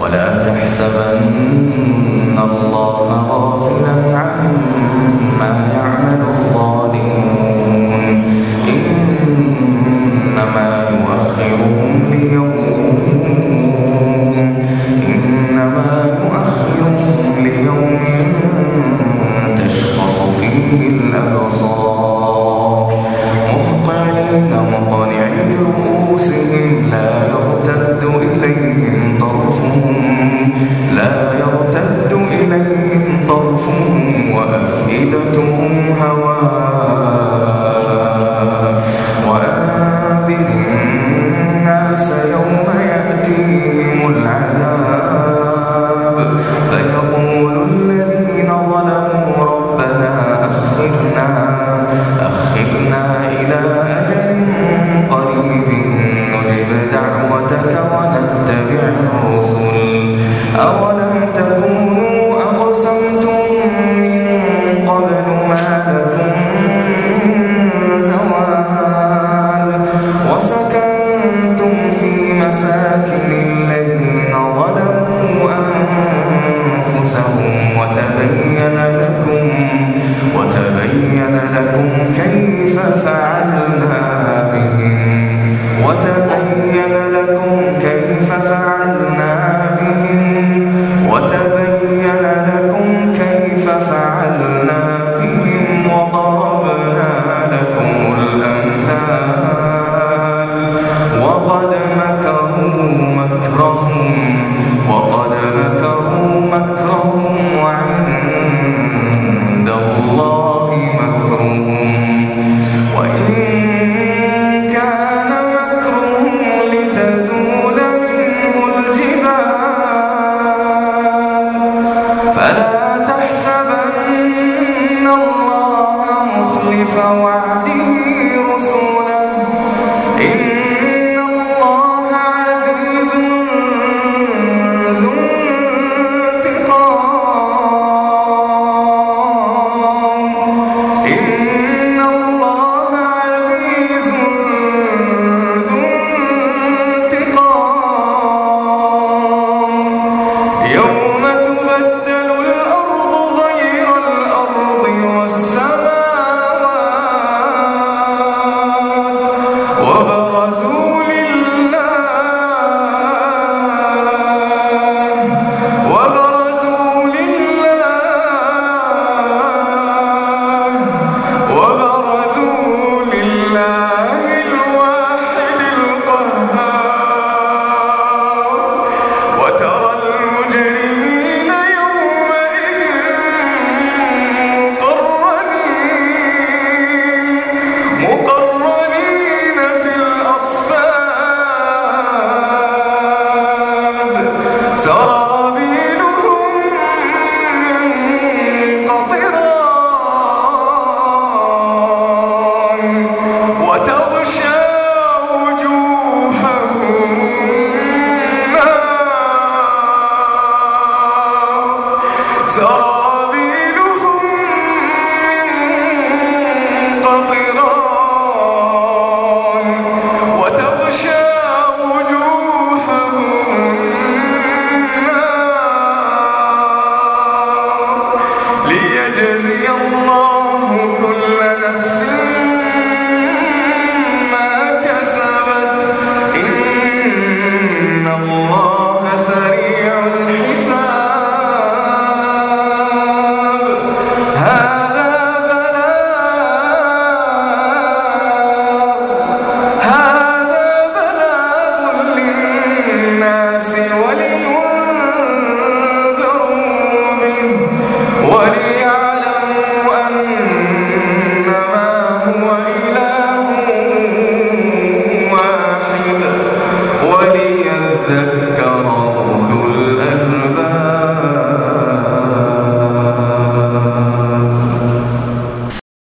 ولا تحسبن الله غافلا عما يعمل الظالمون. إنما يؤخرهم ليوم إنما يؤخرهم ليوم تشخص فيه الأبصار. مهطعين مقنعي رؤوسهم لا طرفهم وأفئدتهم هواء وأنذر الناس يوم يأتيهم العذاب. فيقول الذين ظلموا ربنا أخرنا أخرنا إلى أجل قريب. نجب دعوتك ونتبع الرسل. أو